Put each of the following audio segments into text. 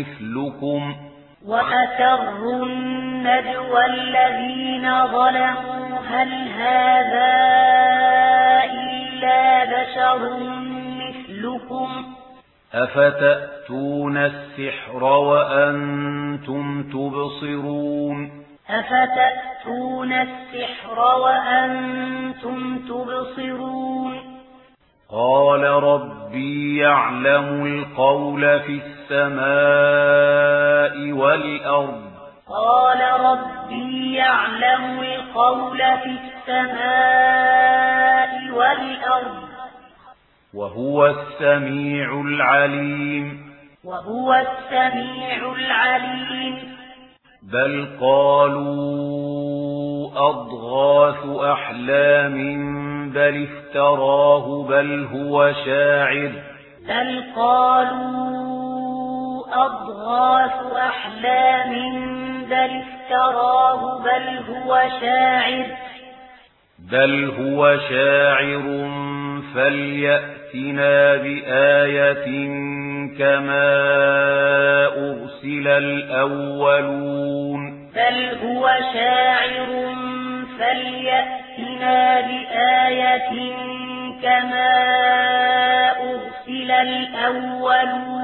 مثلكم وأسروا النجوى الذين ظلموا هل هذا إلا بشر مثلكم؟ أفتأتون السحر وأنتم تبصرون؟ أفتأتون السحر وأنتم تبصرون؟ قال ربي يعلم القول في السحر السماء والأرض قال ربي يعلم القول في السماء والأرض وهو السميع العليم وهو السميع العليم بل قالوا أضغاث أحلام بل افتراه بل هو شاعر بل قالوا أضغاث أحلام بل افتراه بل هو شاعر بل هو شاعر فليأتنا بآية كما أرسل الأولون بل هو شاعر فليأتنا بآية كما أرسل الأولون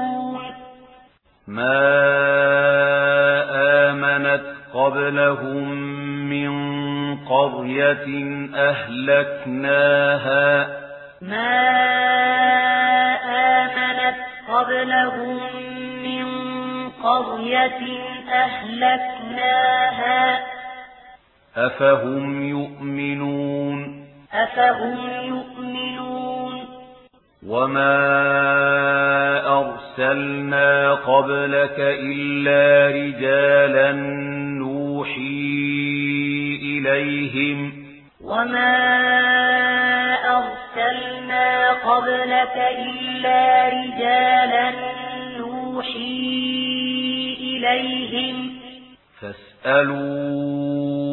ما آمنت قبلهم من قرية أهلكناها ما آمنت قبلهم من قرية أهلكناها أفهم يؤمنون أفهم يؤمنون وما أرسلنا قبلك إلا رجالا نوحي إليهم وما أرسلنا قبلك إلا رجالا نوحي إليهم فاسألوا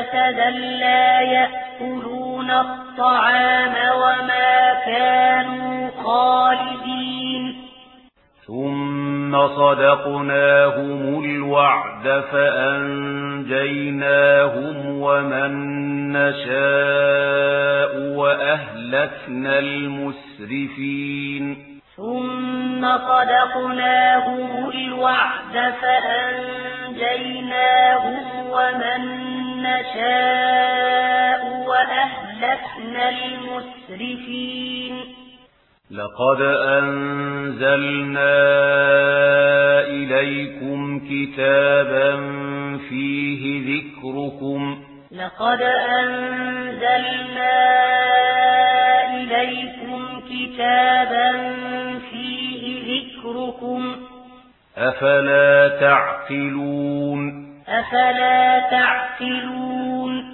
جسدا لا يأكلون الطعام وما كانوا خالدين ثم صدقناهم الوعد فأنجيناهم ومن نشاء وأهلكنا المسرفين ثم صدقناهم الوعد فأنجيناهم ومن نشاء وأهلكنا المسرفين. لقد أنزلنا إليكم كتابا فيه ذكركم. لقد أنزلنا إليكم كتابا فيه ذكركم. أفلا تعقلون؟ أفلا تعقلون